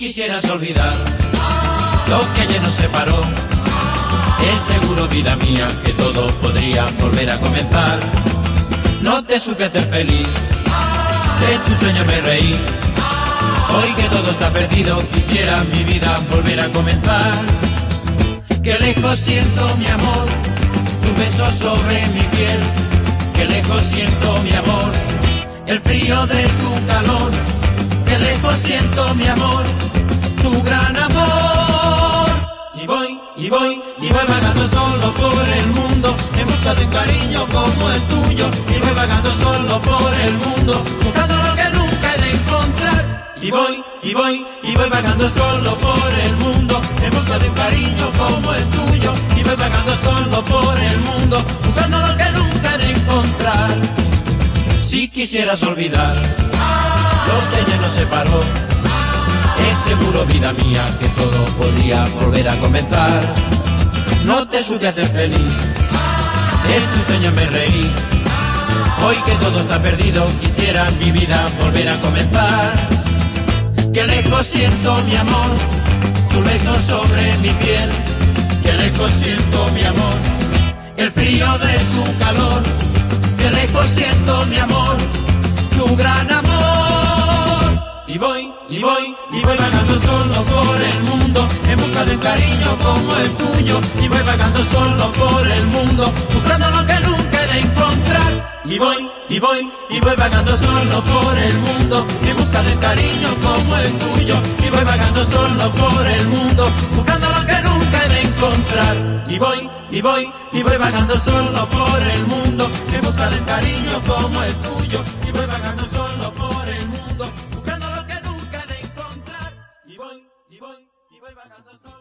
quisieras olvidar lo que ayer nos separó, es seguro, vida mía, que todo podría volver a comenzar. No te supe hacer feliz, de tu sueño me reí. Hoy que todo está perdido, quisiera mi vida volver a comenzar. Que lejos siento mi amor, tu beso sobre mi piel. Que lejos siento mi amor, el frío de tu calor. Siento mi amor, tu gran amor. Y voy, y voy, y voy vagando solo por el mundo, en busca de un cariño como el tuyo. Y voy vagando solo por el mundo, buscando lo que nunca he de encontrar. Y voy, y voy, y voy vagando solo por el mundo, en busca de un cariño como el tuyo. Y voy vagando solo por el mundo, buscando lo que nunca he de encontrar. Si quisieras olvidar lo que ya nos separó, es seguro, vida mía, que todo podría volver a comenzar. No te supe hacer feliz, en tu sueño me reí. Hoy que todo está perdido, quisiera mi vida volver a comenzar. Que lejos siento mi amor, tu beso sobre mi piel. Que lejos siento mi amor, el frío de tu calor. Que lejos siento mi amor, tu gran amor. Y voy, y voy, y voy vagando solo por el mundo, en busca de cariño como el tuyo. Y voy vagando solo por el mundo, buscando lo que nunca he de encontrar. Y voy, y voy, y voy vagando solo por el mundo, en busca de cariño como el tuyo. Y voy vagando solo por el mundo, buscando lo que nunca he de encontrar. Y voy, y voy, y voy vagando solo por el mundo, en busca de cariño como el tuyo. voy bajando el sol.